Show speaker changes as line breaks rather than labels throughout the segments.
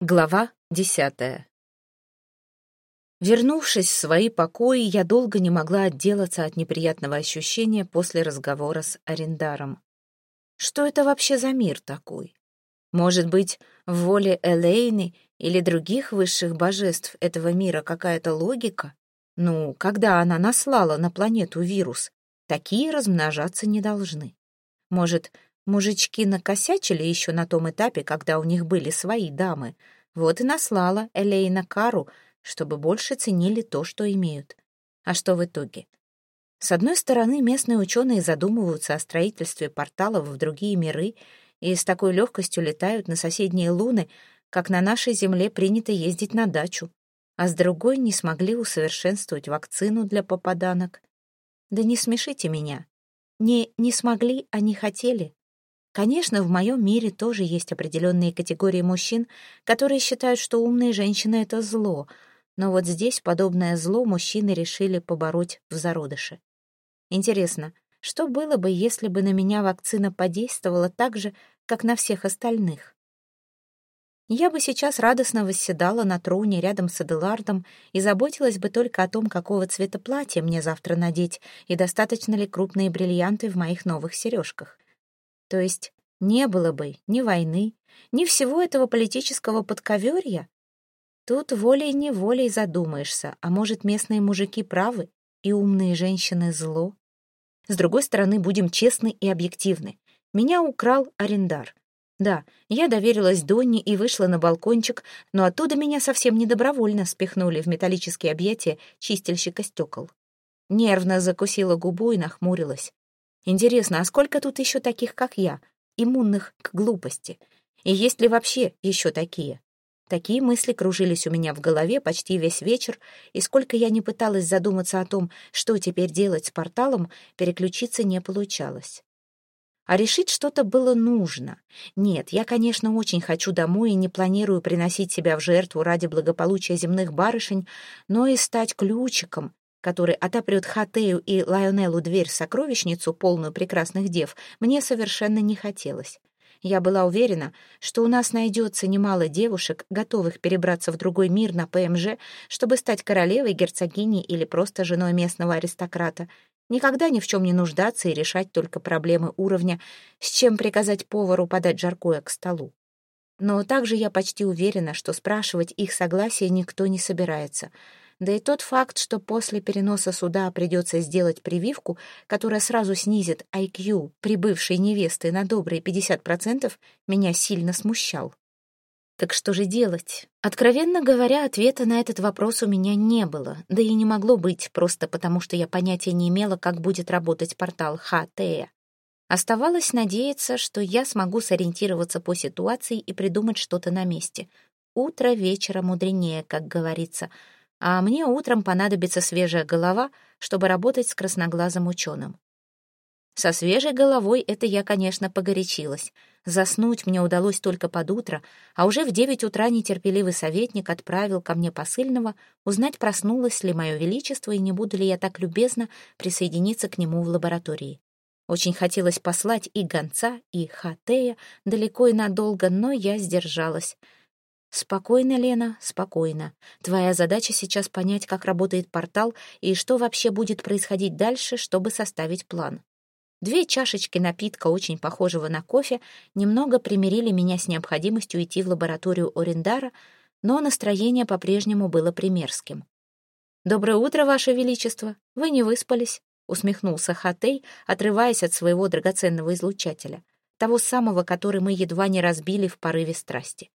Глава десятая. Вернувшись в свои покои, я долго не могла отделаться от неприятного ощущения после разговора с арендаром. Что это вообще за мир такой? Может быть, в воле Элейны или других высших божеств этого мира какая-то логика? Ну, когда она наслала на планету вирус, такие размножаться не должны. Может, Мужички накосячили еще на том этапе, когда у них были свои дамы. Вот и наслала Элейна Кару, чтобы больше ценили то, что имеют. А что в итоге? С одной стороны, местные ученые задумываются о строительстве порталов в другие миры и с такой легкостью летают на соседние луны, как на нашей Земле принято ездить на дачу, а с другой не смогли усовершенствовать вакцину для попаданок. Да не смешите меня. Не не смогли, а не хотели. Конечно, в моем мире тоже есть определенные категории мужчин, которые считают, что умные женщины — это зло, но вот здесь подобное зло мужчины решили побороть в зародыше. Интересно, что было бы, если бы на меня вакцина подействовала так же, как на всех остальных? Я бы сейчас радостно восседала на троне рядом с Аделардом и заботилась бы только о том, какого цвета платья мне завтра надеть и достаточно ли крупные бриллианты в моих новых сережках. То есть не было бы ни войны, ни всего этого политического подковерья. Тут волей-неволей задумаешься, а может, местные мужики правы и умные женщины зло? С другой стороны, будем честны и объективны. Меня украл арендар. Да, я доверилась Донне и вышла на балкончик, но оттуда меня совсем недобровольно спихнули в металлические объятия чистильщика стекол. Нервно закусила губу и нахмурилась. Интересно, а сколько тут еще таких, как я, иммунных к глупости? И есть ли вообще еще такие? Такие мысли кружились у меня в голове почти весь вечер, и сколько я не пыталась задуматься о том, что теперь делать с порталом, переключиться не получалось. А решить что-то было нужно. Нет, я, конечно, очень хочу домой и не планирую приносить себя в жертву ради благополучия земных барышень, но и стать ключиком, который отопрет Хатею и Лайонеллу дверь в сокровищницу, полную прекрасных дев, мне совершенно не хотелось. Я была уверена, что у нас найдется немало девушек, готовых перебраться в другой мир на ПМЖ, чтобы стать королевой, герцогиней или просто женой местного аристократа, никогда ни в чем не нуждаться и решать только проблемы уровня, с чем приказать повару подать жаркое к столу. Но также я почти уверена, что спрашивать их согласие никто не собирается — да и тот факт, что после переноса суда придется сделать прививку, которая сразу снизит IQ прибывшей невесты на добрые 50%, меня сильно смущал. Так что же делать? Откровенно говоря, ответа на этот вопрос у меня не было, да и не могло быть, просто потому что я понятия не имела, как будет работать портал ХТЭ. Оставалось надеяться, что я смогу сориентироваться по ситуации и придумать что-то на месте. Утро вечера мудренее, как говорится — а мне утром понадобится свежая голова, чтобы работать с красноглазым ученым. Со свежей головой это я, конечно, погорячилась. Заснуть мне удалось только под утро, а уже в девять утра нетерпеливый советник отправил ко мне посыльного узнать, проснулось ли мое величество и не буду ли я так любезно присоединиться к нему в лаборатории. Очень хотелось послать и гонца, и хатея далеко и надолго, но я сдержалась — «Спокойно, Лена, спокойно. Твоя задача сейчас понять, как работает портал и что вообще будет происходить дальше, чтобы составить план». Две чашечки напитка, очень похожего на кофе, немного примирили меня с необходимостью идти в лабораторию Орендара, но настроение по-прежнему было примерским. «Доброе утро, Ваше Величество! Вы не выспались?» — усмехнулся Хатей, отрываясь от своего драгоценного излучателя, того самого, который мы едва не разбили в порыве страсти.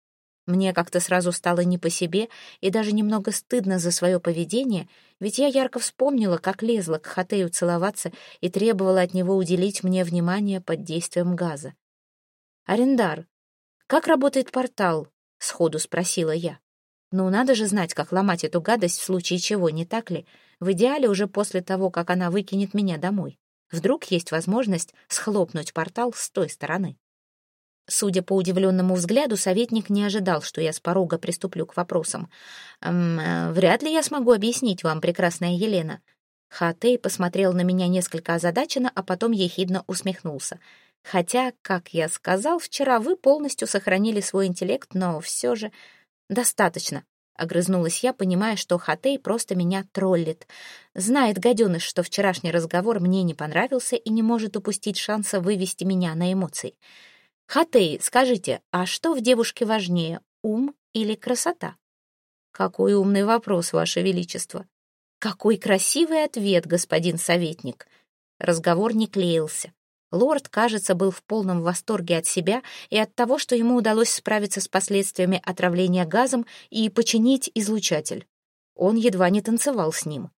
Мне как-то сразу стало не по себе и даже немного стыдно за свое поведение, ведь я ярко вспомнила, как лезла к Хатею целоваться и требовала от него уделить мне внимание под действием газа. «Арендар, как работает портал?» — сходу спросила я. «Ну, надо же знать, как ломать эту гадость в случае чего, не так ли? В идеале уже после того, как она выкинет меня домой. Вдруг есть возможность схлопнуть портал с той стороны». Судя по удивленному взгляду, советник не ожидал, что я с порога приступлю к вопросам. «Эм, э, «Вряд ли я смогу объяснить вам, прекрасная Елена». Хатей посмотрел на меня несколько озадаченно, а потом ехидно усмехнулся. «Хотя, как я сказал, вчера вы полностью сохранили свой интеллект, но все же...» «Достаточно», — огрызнулась я, понимая, что Хатей просто меня троллит. Знает гаденыш, что вчерашний разговор мне не понравился и не может упустить шанса вывести меня на эмоции. «Хатей, скажите, а что в девушке важнее, ум или красота?» «Какой умный вопрос, Ваше Величество!» «Какой красивый ответ, господин советник!» Разговор не клеился. Лорд, кажется, был в полном восторге от себя и от того, что ему удалось справиться с последствиями отравления газом и починить излучатель. Он едва не танцевал с ним.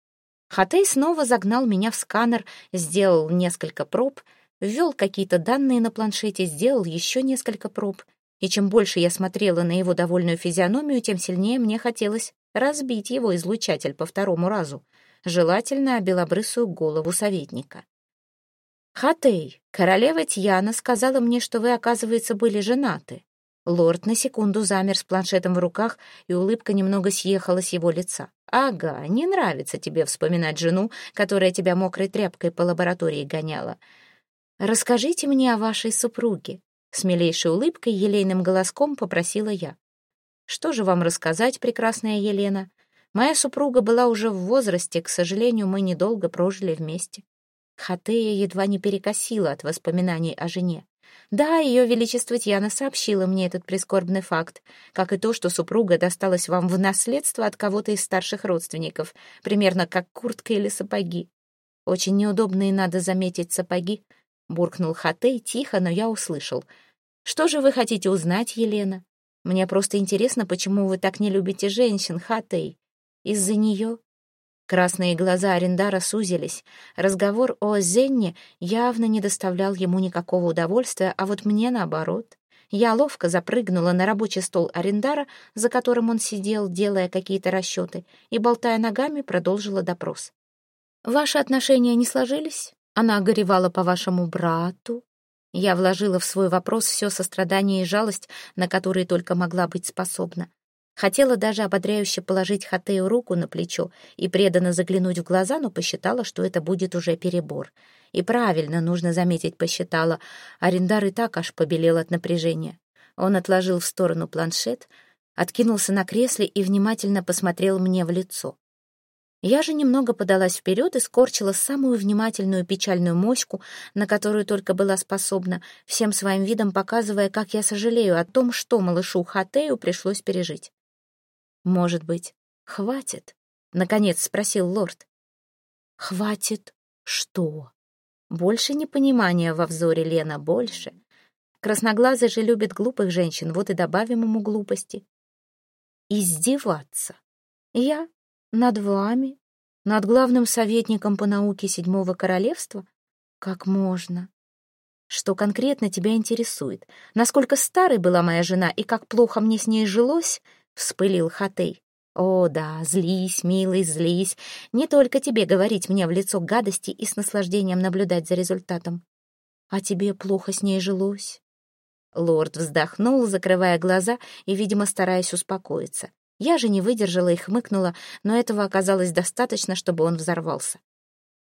Хатей снова загнал меня в сканер, сделал несколько проб, ввел какие-то данные на планшете, сделал еще несколько проб. И чем больше я смотрела на его довольную физиономию, тем сильнее мне хотелось разбить его излучатель по второму разу, желательно белобрысую голову советника. «Хатей, королева Тьяна сказала мне, что вы, оказывается, были женаты». Лорд на секунду замер с планшетом в руках, и улыбка немного съехала с его лица. «Ага, не нравится тебе вспоминать жену, которая тебя мокрой тряпкой по лаборатории гоняла. Расскажите мне о вашей супруге», — с милейшей улыбкой елейным голоском попросила я. «Что же вам рассказать, прекрасная Елена? Моя супруга была уже в возрасте, к сожалению, мы недолго прожили вместе. Хатея едва не перекосила от воспоминаний о жене. Да, ее величество Тьяна сообщила мне этот прискорбный факт, как и то, что супруга досталась вам в наследство от кого-то из старших родственников, примерно как куртка или сапоги. Очень неудобные, надо заметить, сапоги, буркнул Хатей тихо, но я услышал. Что же вы хотите узнать, Елена? Мне просто интересно, почему вы так не любите женщин, Хатей. Из-за нее Красные глаза Арендара сузились. Разговор о Зенне явно не доставлял ему никакого удовольствия, а вот мне наоборот. Я ловко запрыгнула на рабочий стол Арендара, за которым он сидел, делая какие-то расчеты, и, болтая ногами, продолжила допрос. «Ваши отношения не сложились? Она горевала по вашему брату?» Я вложила в свой вопрос все сострадание и жалость, на которые только могла быть способна. Хотела даже ободряюще положить Хатею руку на плечо и преданно заглянуть в глаза, но посчитала, что это будет уже перебор. И правильно, нужно заметить, посчитала. Арендар и так аж побелел от напряжения. Он отложил в сторону планшет, откинулся на кресле и внимательно посмотрел мне в лицо. Я же немного подалась вперед и скорчила самую внимательную печальную моську, на которую только была способна, всем своим видом показывая, как я сожалею о том, что малышу Хатею пришлось пережить. «Может быть, хватит?» — наконец спросил лорд. «Хватит что?» Больше непонимания во взоре Лена, больше. Красноглазый же любит глупых женщин, вот и добавим ему глупости. Издеваться. Я над вами, над главным советником по науке Седьмого Королевства? Как можно? Что конкретно тебя интересует? Насколько старой была моя жена и как плохо мне с ней жилось? — вспылил Хатей. «О, да, злись, милый, злись. Не только тебе говорить мне в лицо гадости и с наслаждением наблюдать за результатом. А тебе плохо с ней жилось?» Лорд вздохнул, закрывая глаза и, видимо, стараясь успокоиться. Я же не выдержала и хмыкнула, но этого оказалось достаточно, чтобы он взорвался.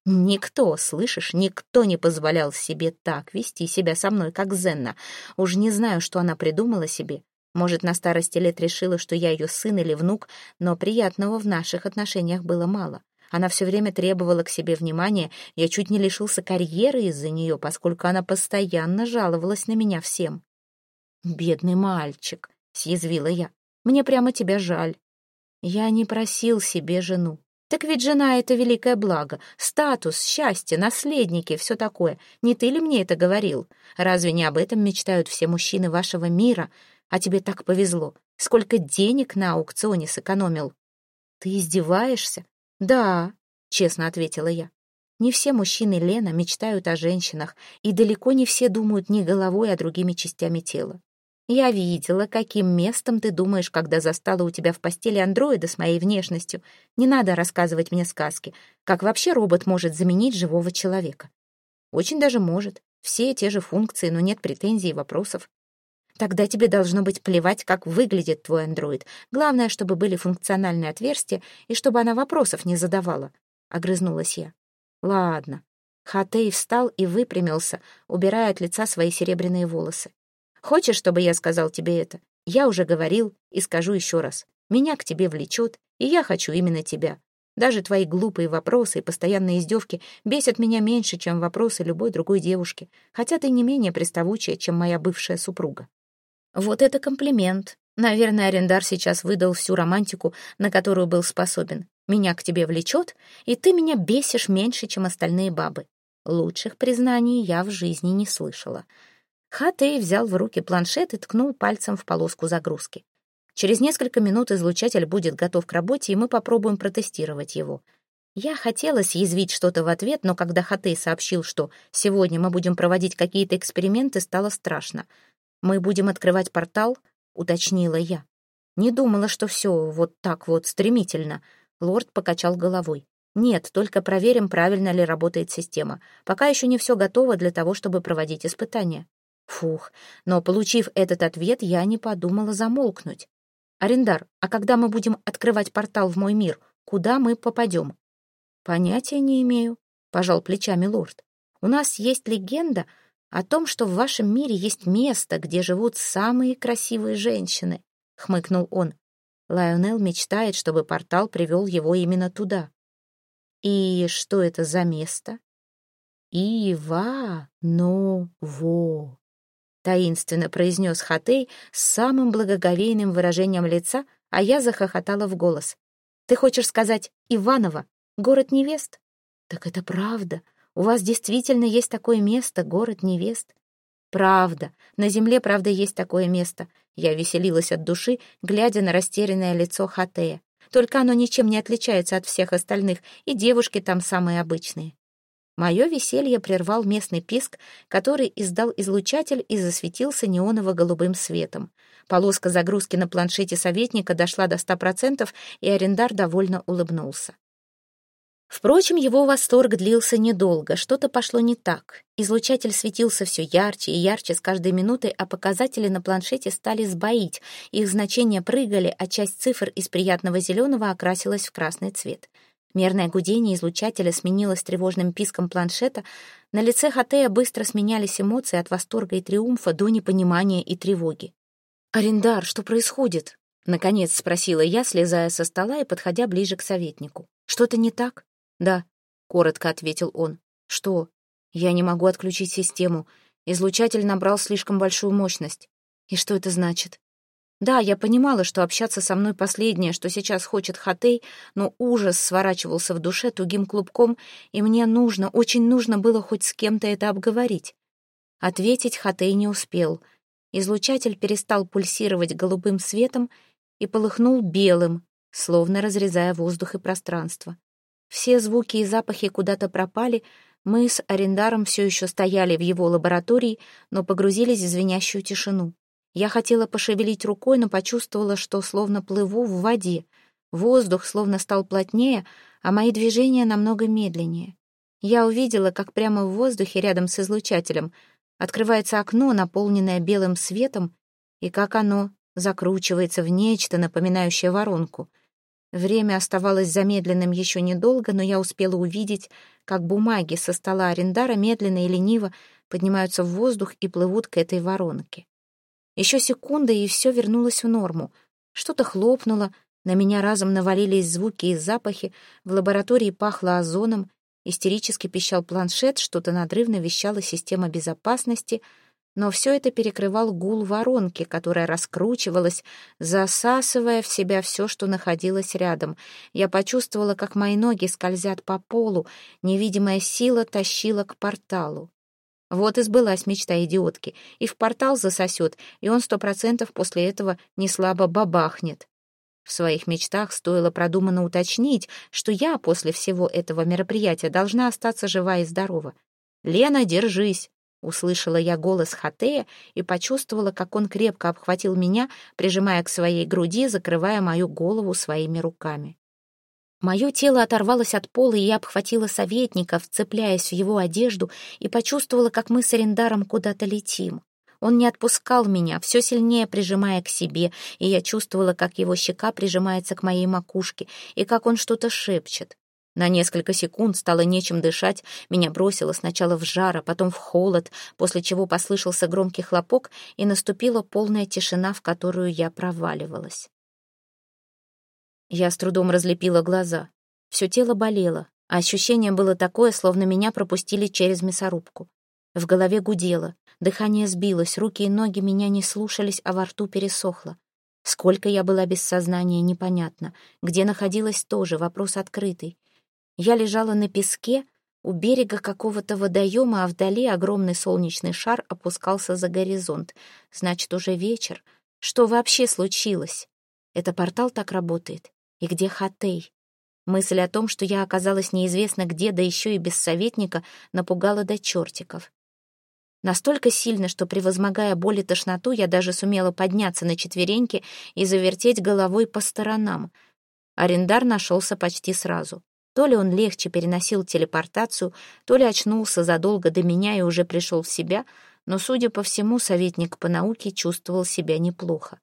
Никто, слышишь, никто не позволял себе так вести себя со мной, как Зенна. Уж не знаю, что она придумала себе, может, на старости лет решила, что я ее сын или внук, но приятного в наших отношениях было мало. Она все время требовала к себе внимания, я чуть не лишился карьеры из-за нее, поскольку она постоянно жаловалась на меня всем. «Бедный мальчик», — съязвила я, — «мне прямо тебя жаль». Я не просил себе жену. Так ведь жена — это великое благо, статус, счастье, наследники, все такое. Не ты ли мне это говорил? Разве не об этом мечтают все мужчины вашего мира? А тебе так повезло. Сколько денег на аукционе сэкономил. Ты издеваешься? Да, честно ответила я. Не все мужчины Лена мечтают о женщинах, и далеко не все думают не головой, а другими частями тела. Я видела, каким местом ты думаешь, когда застала у тебя в постели андроида с моей внешностью. Не надо рассказывать мне сказки. Как вообще робот может заменить живого человека? Очень даже может. Все те же функции, но нет претензий и вопросов. Тогда тебе должно быть плевать, как выглядит твой андроид. Главное, чтобы были функциональные отверстия и чтобы она вопросов не задавала. Огрызнулась я. Ладно. Хатей встал и выпрямился, убирая от лица свои серебряные волосы. Хочешь, чтобы я сказал тебе это? Я уже говорил и скажу еще раз. Меня к тебе влечет, и я хочу именно тебя. Даже твои глупые вопросы и постоянные издевки бесят меня меньше, чем вопросы любой другой девушки, хотя ты не менее приставучая, чем моя бывшая супруга. Вот это комплимент. Наверное, арендар сейчас выдал всю романтику, на которую был способен. Меня к тебе влечет, и ты меня бесишь меньше, чем остальные бабы. Лучших признаний я в жизни не слышала. Хатей взял в руки планшет и ткнул пальцем в полоску загрузки. Через несколько минут излучатель будет готов к работе, и мы попробуем протестировать его. Я хотела съязвить что-то в ответ, но когда Хатей сообщил, что сегодня мы будем проводить какие-то эксперименты, стало страшно. «Мы будем открывать портал», — уточнила я. Не думала, что все вот так вот стремительно. Лорд покачал головой. «Нет, только проверим, правильно ли работает система. Пока еще не все готово для того, чтобы проводить испытания». Фух, но, получив этот ответ, я не подумала замолкнуть. «Арендар, а когда мы будем открывать портал в мой мир, куда мы попадем?» «Понятия не имею», — пожал плечами лорд. «У нас есть легенда о том, что в вашем мире есть место, где живут самые красивые женщины», — хмыкнул он. Лайонел мечтает, чтобы портал привел его именно туда. «И что это за место?» «Ива-но-во», таинственно произнес Хатей с самым благоговейным выражением лица, а я захохотала в голос. «Ты хочешь сказать Иваново, город невест?» «Так это правда. У вас действительно есть такое место, город невест?» «Правда. На земле, правда, есть такое место». Я веселилась от души, глядя на растерянное лицо Хатея. Только оно ничем не отличается от всех остальных, и девушки там самые обычные. Мое веселье прервал местный писк, который издал излучатель и засветился неоново-голубым светом. Полоска загрузки на планшете советника дошла до ста процентов, и арендар довольно улыбнулся. Впрочем, его восторг длился недолго, что-то пошло не так. Излучатель светился все ярче и ярче с каждой минутой, а показатели на планшете стали сбоить, их значения прыгали, а часть цифр из приятного зеленого окрасилась в красный цвет. Мерное гудение излучателя сменилось тревожным писком планшета. На лице Хатея быстро сменялись эмоции от восторга и триумфа до непонимания и тревоги. «Арендар, что происходит?» — наконец спросила я, слезая со стола и подходя ближе к советнику. «Что-то не так?» «Да», — коротко ответил он. «Что?» «Я не могу отключить систему. Излучатель набрал слишком большую мощность. И что это значит?» Да, я понимала, что общаться со мной последнее, что сейчас хочет Хатей, но ужас сворачивался в душе тугим клубком, и мне нужно, очень нужно было хоть с кем-то это обговорить. Ответить Хатей не успел. Излучатель перестал пульсировать голубым светом и полыхнул белым, словно разрезая воздух и пространство. Все звуки и запахи куда-то пропали, мы с арендаром все еще стояли в его лаборатории, но погрузились в звенящую тишину. Я хотела пошевелить рукой, но почувствовала, что словно плыву в воде. Воздух словно стал плотнее, а мои движения намного медленнее. Я увидела, как прямо в воздухе рядом с излучателем открывается окно, наполненное белым светом, и как оно закручивается в нечто, напоминающее воронку. Время оставалось замедленным еще недолго, но я успела увидеть, как бумаги со стола арендара медленно и лениво поднимаются в воздух и плывут к этой воронке. Еще секунда, и все вернулось в норму. Что-то хлопнуло, на меня разом навалились звуки и запахи, в лаборатории пахло озоном, истерически пищал планшет, что-то надрывно вещала система безопасности, но все это перекрывал гул воронки, которая раскручивалась, засасывая в себя все, что находилось рядом. Я почувствовала, как мои ноги скользят по полу, невидимая сила тащила к порталу. Вот и сбылась мечта идиотки. И в портал засосет, и он сто процентов после этого не слабо бабахнет. В своих мечтах стоило продуманно уточнить, что я после всего этого мероприятия должна остаться жива и здорова. «Лена, держись!» — услышала я голос Хатея и почувствовала, как он крепко обхватил меня, прижимая к своей груди, закрывая мою голову своими руками. Мое тело оторвалось от пола, и я обхватила советника, вцепляясь в его одежду, и почувствовала, как мы с Арендаром куда-то летим. Он не отпускал меня, все сильнее прижимая к себе, и я чувствовала, как его щека прижимается к моей макушке, и как он что-то шепчет. На несколько секунд стало нечем дышать, меня бросило сначала в жар, а потом в холод, после чего послышался громкий хлопок, и наступила полная тишина, в которую я проваливалась. Я с трудом разлепила глаза. Все тело болело, а ощущение было такое, словно меня пропустили через мясорубку. В голове гудело, дыхание сбилось, руки и ноги меня не слушались, а во рту пересохло. Сколько я была без сознания, непонятно. Где находилась, тоже вопрос открытый. Я лежала на песке у берега какого-то водоема, а вдали огромный солнечный шар опускался за горизонт. Значит, уже вечер. Что вообще случилось? Это портал так работает? И где Хатей? Мысль о том, что я оказалась неизвестно где, да еще и без советника, напугала до чертиков. Настолько сильно, что, превозмогая боль и тошноту, я даже сумела подняться на четвереньки и завертеть головой по сторонам. Арендар нашелся почти сразу. То ли он легче переносил телепортацию, то ли очнулся задолго до меня и уже пришел в себя, но, судя по всему, советник по науке чувствовал себя неплохо.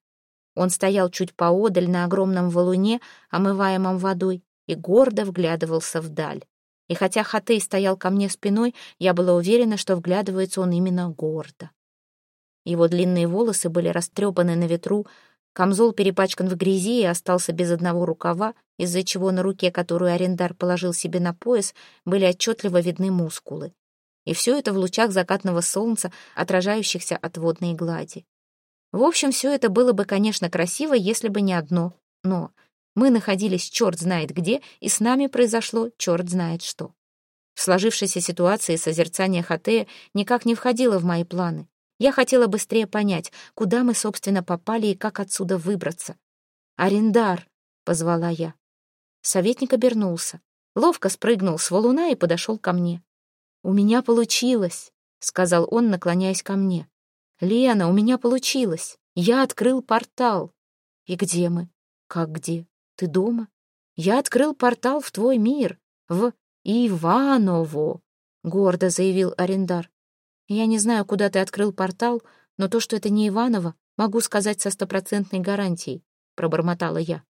Он стоял чуть поодаль на огромном валуне, омываемом водой, и гордо вглядывался вдаль. И хотя Хатей стоял ко мне спиной, я была уверена, что вглядывается он именно гордо. Его длинные волосы были растрепаны на ветру, Камзол перепачкан в грязи и остался без одного рукава, из-за чего на руке, которую арендар положил себе на пояс, были отчетливо видны мускулы. И все это в лучах закатного солнца, отражающихся от водной глади. В общем, все это было бы, конечно, красиво, если бы не одно «но». Мы находились черт знает где, и с нами произошло черт знает что. В сложившейся ситуации созерцание Хатея никак не входило в мои планы. Я хотела быстрее понять, куда мы, собственно, попали и как отсюда выбраться. «Арендар!» — позвала я. Советник обернулся, ловко спрыгнул с валуна и подошел ко мне. «У меня получилось!» — сказал он, наклоняясь ко мне. «Лена, у меня получилось! Я открыл портал!» «И где мы?» «Как где? Ты дома?» «Я открыл портал в твой мир, в Иваново!» — гордо заявил Арендар. Я не знаю, куда ты открыл портал, но то, что это не Иваново, могу сказать со стопроцентной гарантией», — пробормотала я.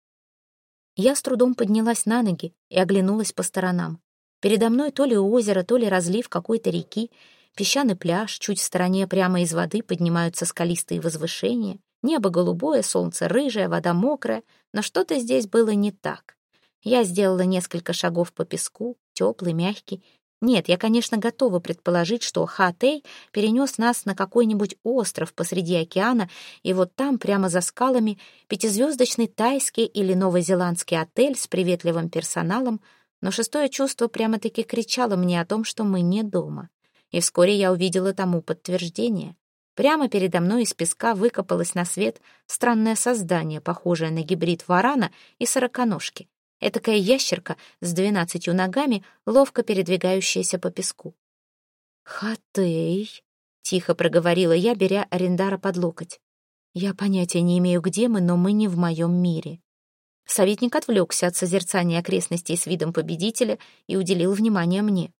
Я с трудом поднялась на ноги и оглянулась по сторонам. Передо мной то ли озеро, то ли разлив какой-то реки, песчаный пляж, чуть в стороне прямо из воды поднимаются скалистые возвышения, небо голубое, солнце рыжее, вода мокрая, но что-то здесь было не так. Я сделала несколько шагов по песку, теплый, мягкий, нет, я, конечно, готова предположить, что Хатей перенес нас на какой-нибудь остров посреди океана, и вот там, прямо за скалами, пятизвездочный тайский или новозеландский отель с приветливым персоналом, но шестое чувство прямо-таки кричало мне о том, что мы не дома. И вскоре я увидела тому подтверждение. Прямо передо мной из песка выкопалось на свет странное создание, похожее на гибрид варана и сороконожки. Этакая ящерка с двенадцатью ногами, ловко передвигающаяся по песку. «Хатей», — тихо проговорила я, беря Арендара под локоть. «Я понятия не имею, где мы, но мы не в моем мире». Советник отвлекся от созерцания окрестностей с видом победителя и уделил внимание мне.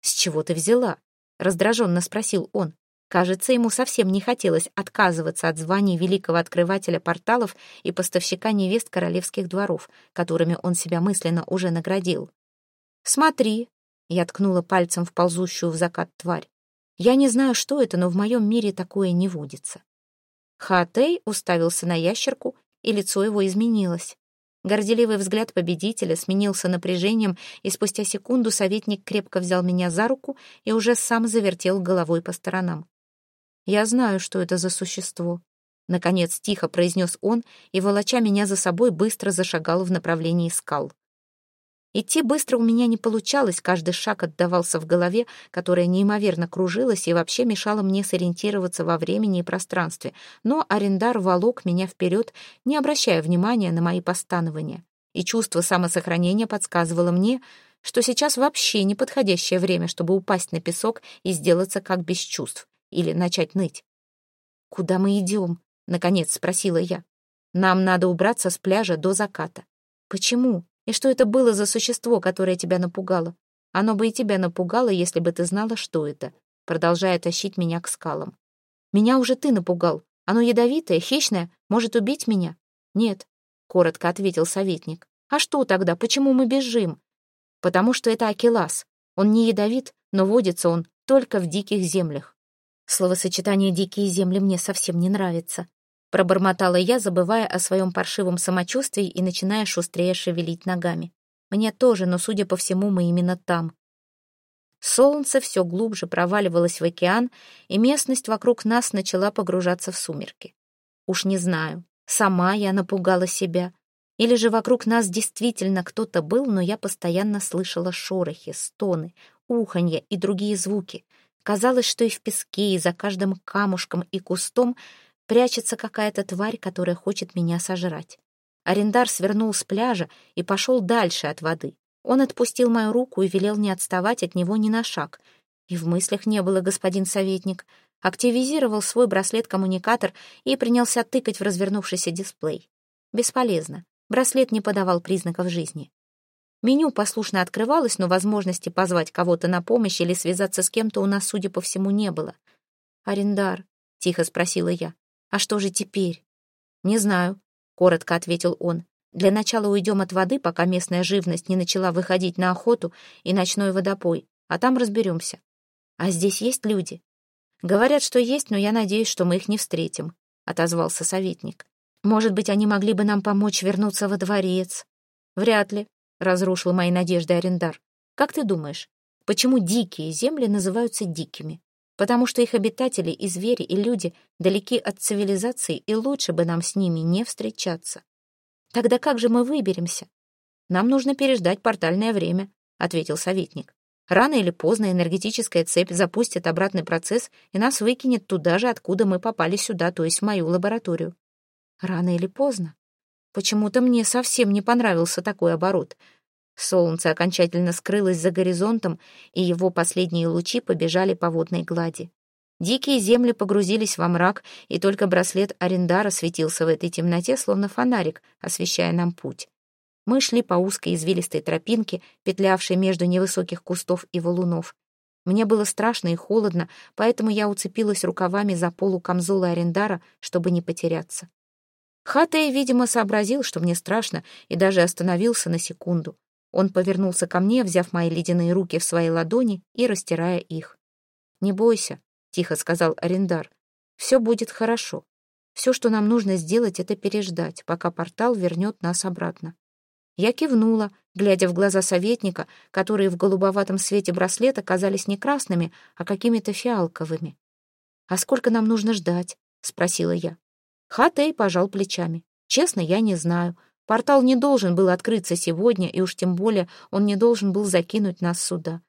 «С чего ты взяла?» — раздраженно спросил он. Кажется, ему совсем не хотелось отказываться от званий великого открывателя порталов и поставщика невест королевских дворов, которыми он себя мысленно уже наградил. «Смотри», — я ткнула пальцем в ползущую в закат тварь. «Я не знаю, что это, но в моем мире такое не водится». Хатей уставился на ящерку, и лицо его изменилось. Горделивый взгляд победителя сменился напряжением, и спустя секунду советник крепко взял меня за руку и уже сам завертел головой по сторонам. Я знаю, что это за существо. Наконец тихо произнес он и, волоча меня за собой, быстро зашагал в направлении скал. Идти быстро у меня не получалось, каждый шаг отдавался в голове, которая неимоверно кружилась и вообще мешала мне сориентироваться во времени и пространстве, но арендар волок меня вперед, не обращая внимания на мои постанования. И чувство самосохранения подсказывало мне, что сейчас вообще неподходящее время, чтобы упасть на песок и сделаться как без чувств или начать ныть. «Куда мы идем?» — наконец спросила я. «Нам надо убраться с пляжа до заката». «Почему? И что это было за существо, которое тебя напугало? Оно бы и тебя напугало, если бы ты знала, что это», продолжая тащить меня к скалам. «Меня уже ты напугал. Оно ядовитое, хищное, может убить меня?» «Нет», — коротко ответил советник. «А что тогда? Почему мы бежим?» потому что это акелас. Он не ядовит, но водится он только в диких землях. Словосочетание «дикие земли» мне совсем не нравится. Пробормотала я, забывая о своем паршивом самочувствии и начиная шустрее шевелить ногами. Мне тоже, но, судя по всему, мы именно там. Солнце все глубже проваливалось в океан, и местность вокруг нас начала погружаться в сумерки. Уж не знаю, сама я напугала себя, или же вокруг нас действительно кто-то был, но я постоянно слышала шорохи, стоны, уханье и другие звуки. Казалось, что и в песке, и за каждым камушком и кустом прячется какая-то тварь, которая хочет меня сожрать. Арендар свернул с пляжа и пошел дальше от воды. Он отпустил мою руку и велел не отставать от него ни на шаг. И в мыслях не было, господин советник. Активизировал свой браслет-коммуникатор и принялся тыкать в развернувшийся дисплей. Бесполезно. Браслет не подавал признаков жизни. Меню послушно открывалось, но возможности позвать кого-то на помощь или связаться с кем-то у нас, судя по всему, не было. «Арендар», — тихо спросила я, — «а что же теперь?» «Не знаю», — коротко ответил он. Для начала уйдем от воды, пока местная живность не начала выходить на охоту и ночной водопой, а там разберемся. А здесь есть люди? Говорят, что есть, но я надеюсь, что мы их не встретим, — отозвался советник. Может быть, они могли бы нам помочь вернуться во дворец? Вряд ли, — разрушил мои надежды Арендар. Как ты думаешь, почему дикие земли называются дикими? Потому что их обитатели и звери, и люди далеки от цивилизации, и лучше бы нам с ними не встречаться. Тогда как же мы выберемся? Нам нужно переждать портальное время, ответил советник. Рано или поздно энергетическая цепь запустит обратный процесс и нас выкинет туда же, откуда мы попали сюда, то есть в мою лабораторию. Рано или поздно? Почему-то мне совсем не понравился такой оборот. Солнце окончательно скрылось за горизонтом, и его последние лучи побежали по водной глади. Дикие земли погрузились во мрак, и только браслет Арендара светился в этой темноте, словно фонарик, освещая нам путь. Мы шли по узкой извилистой тропинке, петлявшей между невысоких кустов и валунов. Мне было страшно и холодно, поэтому я уцепилась рукавами за полу камзола Арендара, чтобы не потеряться. Хатей, видимо, сообразил, что мне страшно, и даже остановился на секунду. Он повернулся ко мне, взяв мои ледяные руки в свои ладони и растирая их. «Не бойся», — тихо сказал арендар. «Все будет хорошо. Все, что нам нужно сделать, это переждать, пока портал вернет нас обратно». Я кивнула, глядя в глаза советника, которые в голубоватом свете браслета казались не красными, а какими-то фиалковыми. «А сколько нам нужно ждать?» — спросила я. Хатей пожал плечами. «Честно, я не знаю. Портал не должен был открыться сегодня, и уж тем более он не должен был закинуть нас сюда.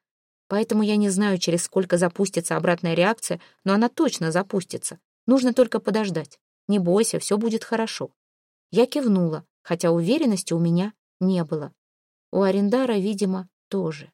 Поэтому я не знаю, через сколько запустится обратная реакция, но она точно запустится. Нужно только подождать. Не бойся, все будет хорошо. Я кивнула, хотя уверенности у меня не было. У Арендара, видимо, тоже.